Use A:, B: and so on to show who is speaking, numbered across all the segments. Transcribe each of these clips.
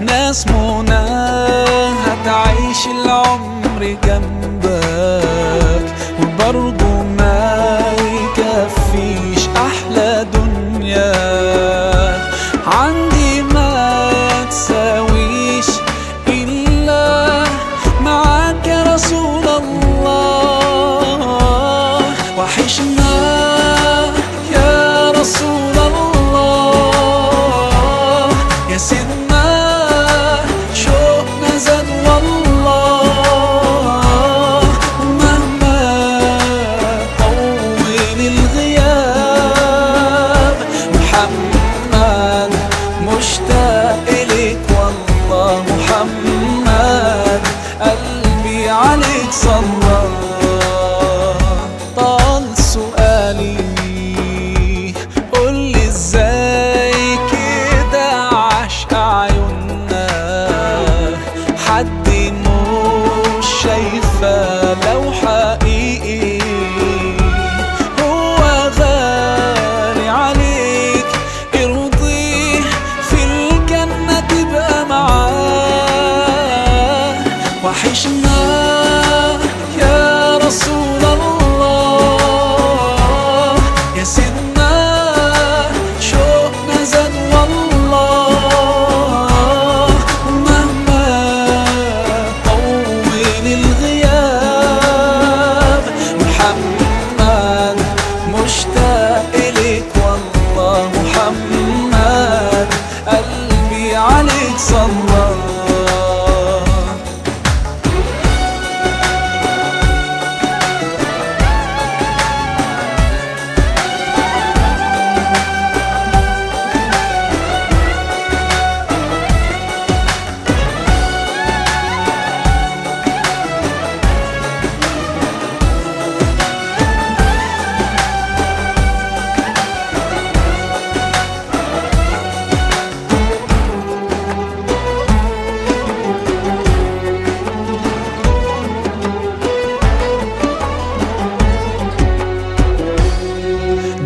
A: ناس منى هتعيش العمر جنبك محمد مشتاق إليك والله محمد. قلبي عليك صلى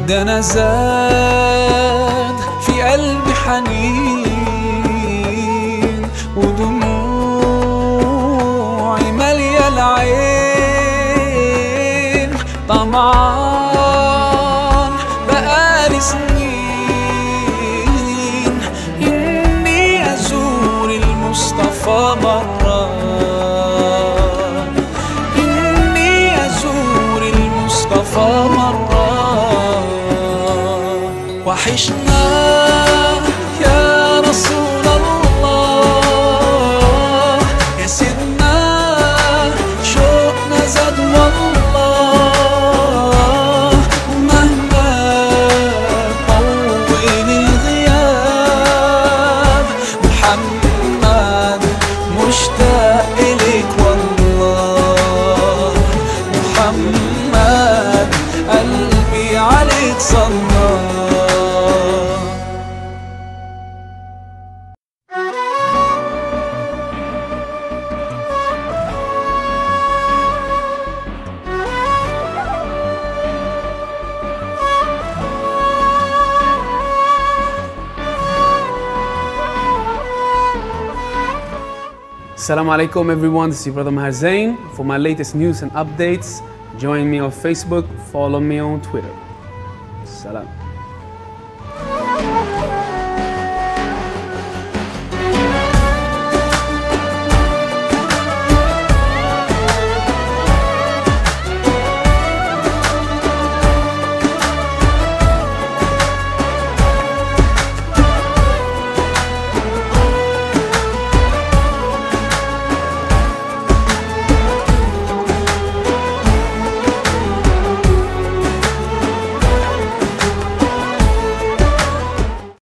A: ده أنا زاد في قلبي حنين ودموعي مالية العين. طمعان بقالي سنين patient
B: Assalamu alaikum everyone, this is Brother Maher Zain. For my latest news and updates, join me on Facebook, follow me on Twitter. Salam.